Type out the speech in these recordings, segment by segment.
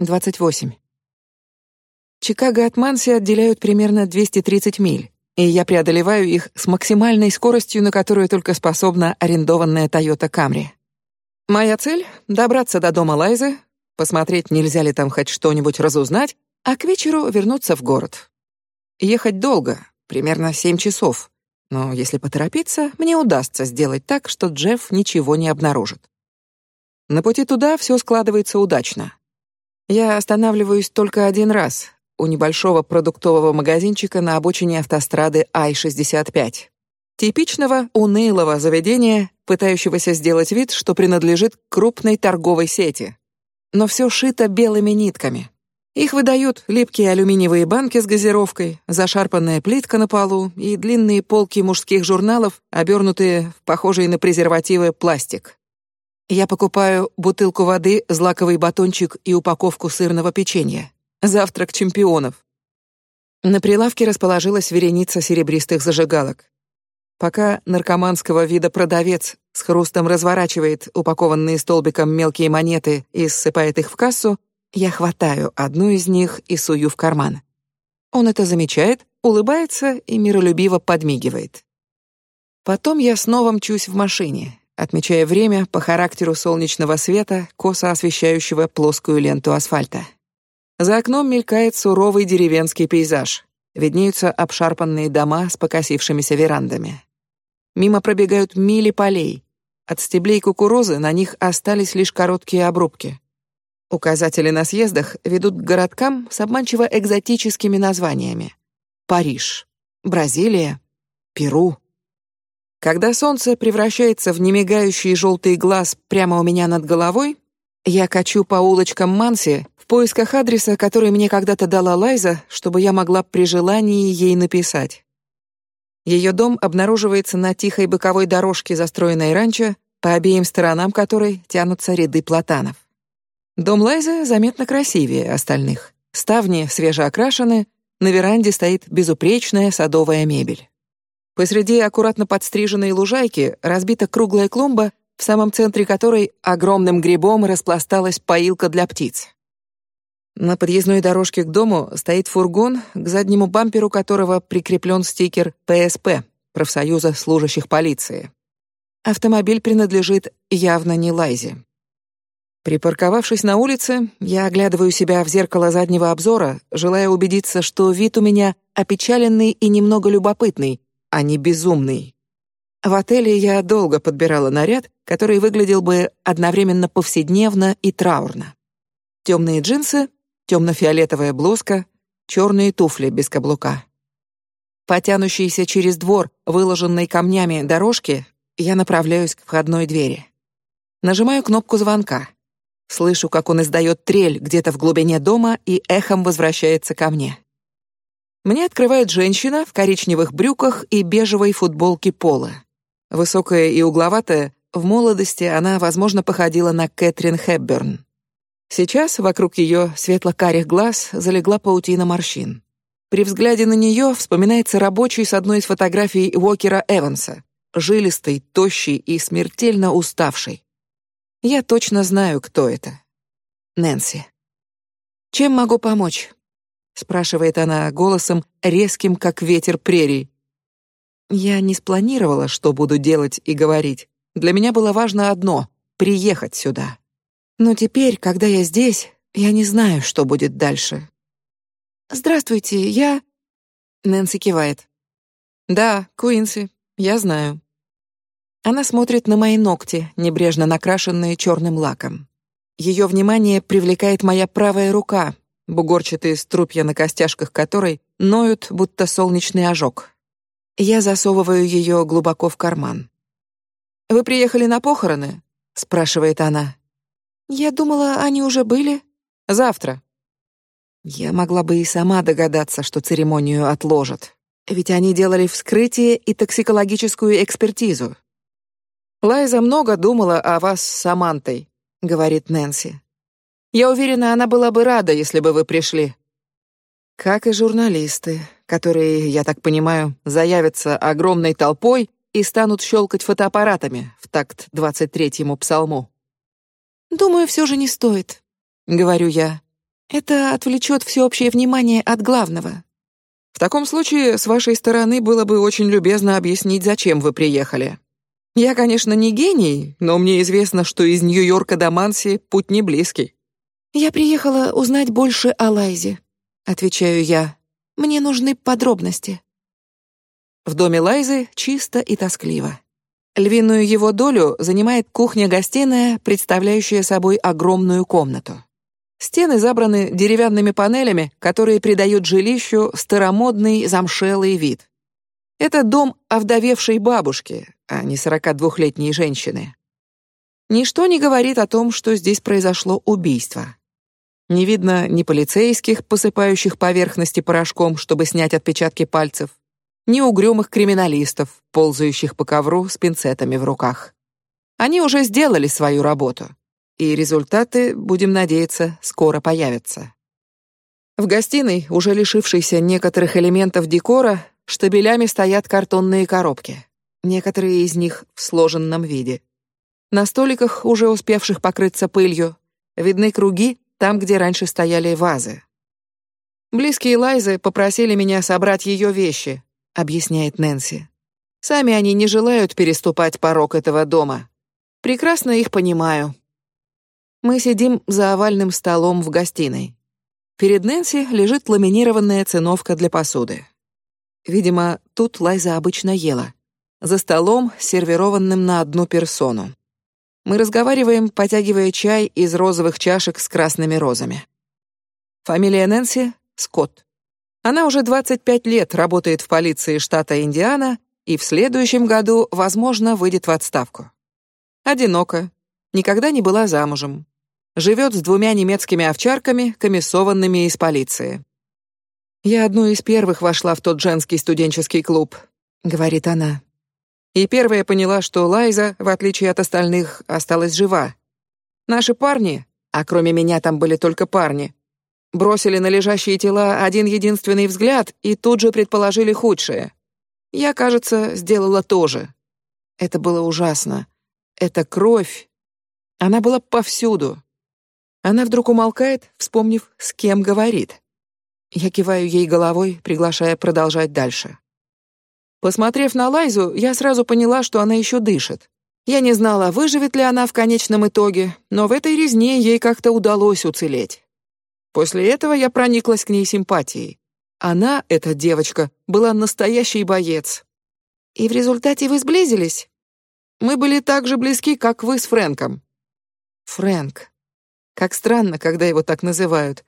28. Чикаго от Манси отделяют примерно 230 миль, и я преодолеваю их с максимальной скоростью, на которую только способна арендованная Toyota Camry. Моя цель — добраться до дома Лайзы, посмотреть, нельзя ли там хоть что-нибудь разузнать, а к вечеру вернуться в город. Ехать долго, примерно семь часов, но если поторопиться, мне удастся сделать так, что Джефф ничего не обнаружит. На пути туда все складывается удачно. Я останавливаюсь только один раз у небольшого продуктового магазинчика на обочине автострады Ай-65. Типичного унылого заведения, пытающегося сделать вид, что принадлежит крупной торговой сети. Но все шито белыми нитками. Их выдают липкие алюминиевые банки с газировкой, зашарпанная плитка на полу и длинные полки мужских журналов, обернутые в похожий на презервативы пластик. Я покупаю бутылку воды, злаковый батончик и упаковку сырного печенья. Завтрак чемпионов. На прилавке расположилась вереница серебристых зажигалок. Пока наркоманского вида продавец с хрустом разворачивает упакованные столбиком мелкие монеты и ссыпает их в кассу, я хватаю одну из них и сую в карман. Он это замечает, улыбается и миролюбиво подмигивает. Потом я снова мчусь в машине, отмечая время по характеру солнечного света, косо освещающего плоскую ленту асфальта. За окном мелькает суровый деревенский пейзаж. Виднеются обшарпанные дома с покосившимися верандами. Мимо пробегают мили полей. От стеблей кукурузы на них остались лишь короткие обрубки. Указатели на съездах ведут к городкам с обманчиво экзотическими названиями: Париж, Бразилия, Перу. Когда солнце превращается в немигающий желтый глаз прямо у меня над головой, я качу по улочкам Манси в поисках адреса, который мне когда-то дала Лайза, чтобы я могла при желании ей написать. Ее дом обнаруживается на тихой боковой дорожке, застроенной ранчо, по обеим сторонам которой тянутся ряды платанов. Дом Лайзы заметно красивее остальных. Ставни свежеокрашены, на веранде стоит безупречная садовая мебель. Посреди аккуратно подстриженной лужайки разбита круглая клумба, в самом центре которой огромным грибом распласталась поилка для птиц. На подъездной дорожке к дому стоит фургон, к заднему бамперу которого прикреплен стикер ПСП профсоюза служащих полиции. Автомобиль принадлежит явно не Лайзе. Припарковавшись на улице, я оглядываю себя в зеркало заднего обзора, желая убедиться, что вид у меня опечаленный и немного любопытный, а не безумный. В отеле я долго подбирала наряд, который выглядел бы одновременно повседневно и траурно. Темные джинсы, темно-фиолетовая блузка, черные туфли без каблука. Потянущейся через двор, выложенной камнями дорожки, я направляюсь к входной двери. Нажимаю кнопку звонка. Слышу, как он издает трель где-то в глубине дома и эхом возвращается ко мне. Мне открывает женщина в коричневых брюках и бежевой футболке пола. Высокая и угловатая, в молодости она, возможно, походила на Кэтрин Хепберн. Сейчас вокруг ее светло-карих глаз залегла паутина морщин. При взгляде на нее вспоминается рабочий с одной из фотографий Уокера Эванса, жилистый, тощий и смертельно уставший. Я точно знаю, кто это. Нэнси. Чем могу помочь? Спрашивает она голосом резким, как ветер прерий. Я не спланировала, что буду делать и говорить. Для меня было важно одно приехать сюда. Но теперь, когда я здесь, я не знаю, что будет дальше. Здравствуйте, я Нэнси кивает. Да, Куинси, я знаю. Она смотрит на мои ногти, небрежно накрашенные черным лаком. Ее внимание привлекает моя правая рука, бугорчатые струпья на костяшках которой ноют, будто солнечный ожог. Я засовываю ее глубоко в карман. Вы приехали на похороны? спрашивает она. Я думала, они уже были. Завтра. Я могла бы и сама догадаться, что церемонию отложат, ведь они делали вскрытие и токсикологическую экспертизу. Лайза много думала о вас с Самантой, говорит Нэнси. Я уверена, она была бы рада, если бы вы пришли. Как и журналисты, которые, я так понимаю, заявятся огромной толпой и станут щелкать фотоаппаратами в такт двадцать третьему псалму. Думаю, все же не стоит, говорю я. Это отвлечет всеобщее внимание от главного. В таком случае, с вашей стороны было бы очень любезно объяснить, зачем вы приехали. Я, конечно, не гений, но мне известно, что из Нью-Йорка до Манси путь не близкий. Я приехала узнать больше о Лайзе, отвечаю я. Мне нужны подробности. В доме Лайзы чисто и тоскливо. Львиную его долю занимает кухня-гостиная, представляющая собой огромную комнату. Стены забраны деревянными панелями, которые придают жилищу старомодный замшелый вид. Это дом овдовевшей бабушки, а не сорокадвухлетней женщины. Ничто не говорит о том, что здесь произошло убийство. Не видно ни полицейских, посыпающих поверхности порошком, чтобы снять отпечатки пальцев, ни угрюмых криминалистов, ползающих по ковру с пинцетами в руках. Они уже сделали свою работу, и результаты, будем надеяться, скоро появятся. В гостиной, уже лишившейся некоторых элементов декора, штабелями стоят картонные коробки. Некоторые из них в сложенном виде. На столиках, уже успевших покрыться пылью, видны круги там, где раньше стояли вазы. Близкие Лайзы попросили меня собрать ее вещи, объясняет Нэнси. Сами они не желают переступать порог этого дома. Прекрасно их понимаю. Мы сидим за овальным столом в гостиной. Перед Нэнси лежит ламинированная циновка для посуды. Видимо, тут Лайза обычно ела. За столом, сервированным на одну персону. Мы разговариваем, потягивая чай из розовых чашек с красными розами. Фамилия Нэнси Скотт. Она уже 25 лет работает в полиции штата Индиана и в следующем году, возможно, выйдет в отставку. Одинока, никогда не была замужем. Живет с двумя немецкими овчарками, комиссованными из полиции. Я одну из первых вошла в тот женский студенческий клуб, говорит она. И первая поняла, что Лайза, в отличие от остальных, осталась жива. Наши парни, а кроме меня там были только парни, бросили на лежащие тела один единственный взгляд и тут же предположили худшее. Я, кажется, сделала то же. Это было ужасно. Это кровь. Она была повсюду. Она вдруг умолкает, вспомнив, с кем говорит. Я киваю ей головой, приглашая продолжать дальше. Посмотрев на Лайзу, я сразу поняла, что она еще дышит. Я не знала, выживет ли она в конечном итоге, но в этой резне ей как-то удалось уцелеть. После этого я прониклась к ней симпатией. Она, эта девочка, была настоящий боец. И в результате вы сблизились? Мы были так же близки, как вы с Фрэнком. Фрэнк. Как странно, когда его так называют.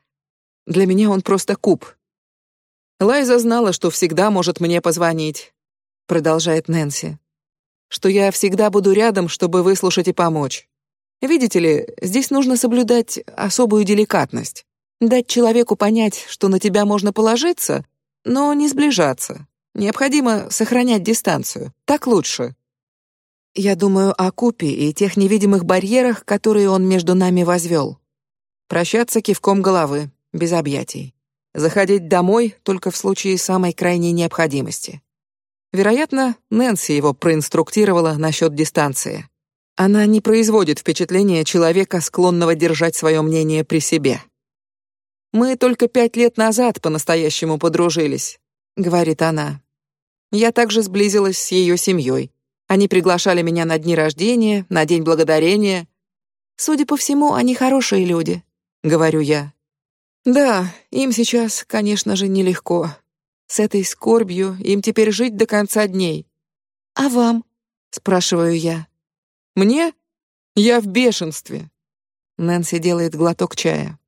Для меня он просто куб. Лайза знала, что всегда может мне позвонить, продолжает Нэнси. Что я всегда буду рядом, чтобы выслушать и помочь. Видите ли, здесь нужно соблюдать особую деликатность. Дать человеку понять, что на тебя можно положиться, но не сближаться. Необходимо сохранять дистанцию. Так лучше. Я думаю о Купе и тех невидимых барьерах, которые он между нами возвел. Прощаться кивком головы, без объятий. Заходить домой только в случае самой крайней необходимости. Вероятно, Нэнси его проинструктировала насчет дистанции. Она не производит впечатления человека, склонного держать свое мнение при себе. Мы только пять лет назад по-настоящему подружились, говорит она. Я также сблизилась с ее семьей. Они приглашали меня на дни рождения, на день благодарения. Судя по всему, они хорошие люди, говорю я. Да, им сейчас, конечно же, нелегко. С этой скорбью им теперь жить до конца дней. А вам? спрашиваю я. Мне? Я в бешенстве. Нэнси делает глоток чая.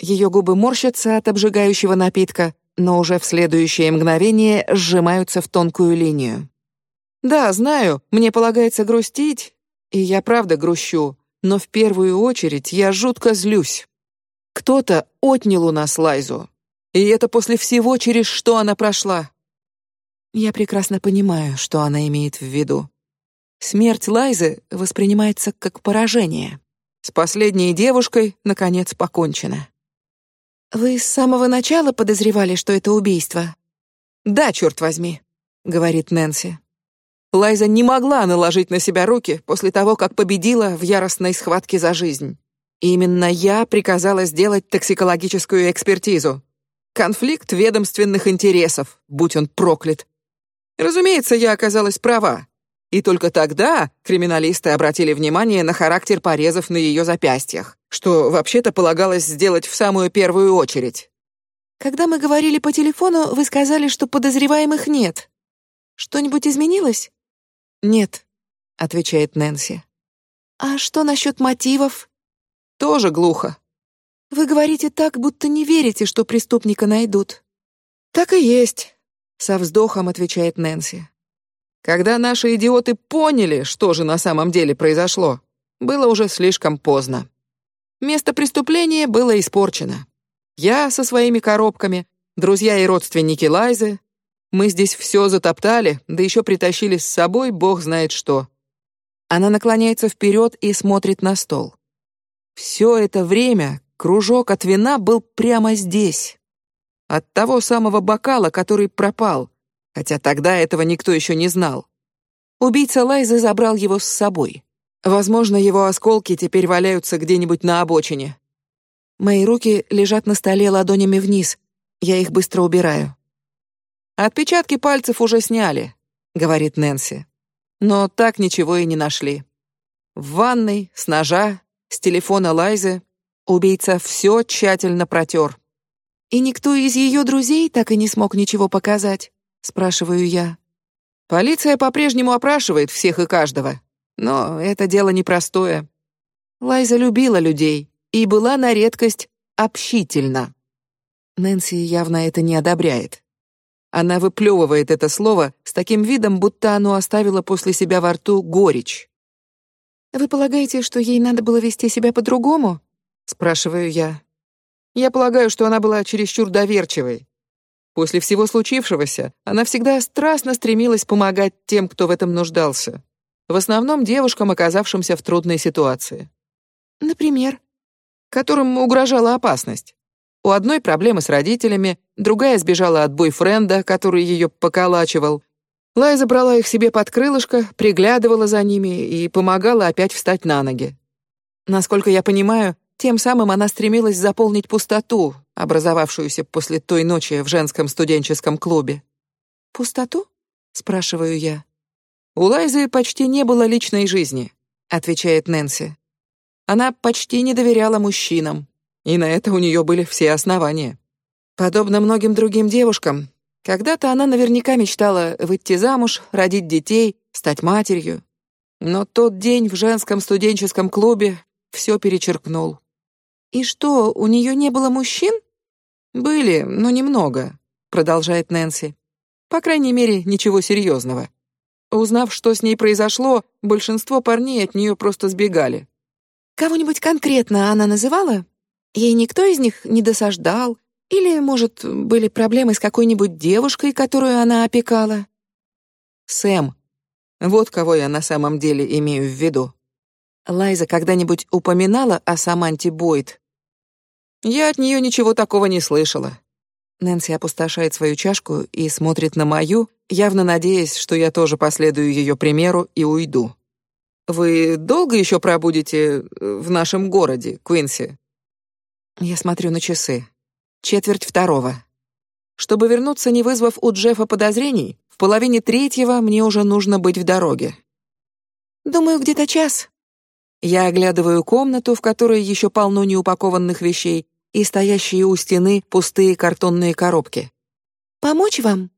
Ее губы морщатся от обжигающего напитка, но уже в следующее мгновение сжимаются в тонкую линию. Да, знаю, мне полагается грустить, и я правда грущу, но в первую очередь я жутко злюсь. Кто-то отнял у нас Лайзу, и это после всего, через что она прошла. Я прекрасно понимаю, что она имеет в виду. Смерть Лайзы воспринимается как поражение. С последней девушкой наконец покончено. Вы с самого начала подозревали, что это убийство? Да, черт возьми, говорит Нэнси. Лайза не могла наложить на себя руки после того, как победила в яростной схватке за жизнь. Именно я приказала сделать токсикологическую экспертизу. Конфликт ведомственных интересов, будь он проклят. Разумеется, я оказалась права. И только тогда криминалисты обратили внимание на характер порезов на ее запястьях, что вообще-то полагалось сделать в самую первую очередь. Когда мы говорили по телефону, вы сказали, что подозреваемых нет. Что-нибудь изменилось? Нет, отвечает Нэнси. А что насчет мотивов? Тоже глухо. Вы говорите так, будто не верите, что преступника найдут. Так и есть, со вздохом отвечает Нэнси. Когда наши идиоты поняли, что же на самом деле произошло, было уже слишком поздно. Место преступления было испорчено. Я со своими коробками, друзья и родственники Лайзы, мы здесь все затоптали, да еще притащили с собой бог знает что. Она наклоняется вперед и смотрит на стол. Все это время кружок от вина был прямо здесь. От того самого бокала, который пропал, хотя тогда этого никто еще не знал. Убийца Лайзы забрал его с собой. Возможно, его осколки теперь валяются где-нибудь на обочине. Мои руки лежат на столе ладонями вниз. Я их быстро убираю. Отпечатки пальцев уже сняли, говорит Нэнси. Но так ничего и не нашли. В ванной, с ножа, с телефона Лайзы убийца все тщательно протер. И никто из ее друзей так и не смог ничего показать спрашиваю я. Полиция по-прежнему опрашивает всех и каждого, но это дело непростое. Лайза любила людей и была на редкость общительна. Нэнси явно это не одобряет. Она выплевывает это слово с таким видом, будто оно оставило после себя во рту горечь. Вы полагаете, что ей надо было вести себя по-другому? Спрашиваю я. Я полагаю, что она была чересчур доверчивой, После всего случившегося она всегда страстно стремилась помогать тем, кто в этом нуждался. В основном девушкам, оказавшимся в трудной ситуации. Например, которым угрожала опасность. У одной проблемы с родителями, другая сбежала от бойфренда, который ее поколачивал. Лайза брала их себе под крылышко, приглядывала за ними и помогала опять встать на ноги. Насколько я понимаю, тем самым она стремилась заполнить пустоту, образовавшуюся после той ночи в женском студенческом клубе. Пустоту? спрашиваю я. У Лайзы почти не было личной жизни, отвечает Нэнси. Она почти не доверяла мужчинам, и на это у нее были все основания. Подобно многим другим девушкам, когда-то она наверняка мечтала выйти замуж, родить детей, стать матерью. Но тот день в женском студенческом клубе все перечеркнул. И что, у нее не было мужчин? Были, но немного, продолжает Нэнси. По крайней мере, ничего серьезного. Узнав, что с ней произошло, большинство парней от нее просто сбегали. Кого-нибудь конкретно она называла? Ей никто из них не досаждал, или, может, были проблемы с какой-нибудь девушкой, которую она опекала? Сэм. Вот кого я на самом деле имею в виду. Лайза когда-нибудь упоминала о Саманте Бойд, я от нее ничего такого не слышала. Нэнси опустошает свою чашку и смотрит на мою, явно надеясь, что я тоже последую ее примеру и уйду. Вы долго еще пробудете э, в нашем городе, Куинси? Я смотрю на часы. Четверть второго. Чтобы вернуться, не вызвав у Джеффа подозрений, в половине третьего мне уже нужно быть в дороге. Думаю, где-то час. Я оглядываю комнату, в которой еще полно неупакованных вещей, и стоящие у стены пустые картонные коробки. Помочь вам?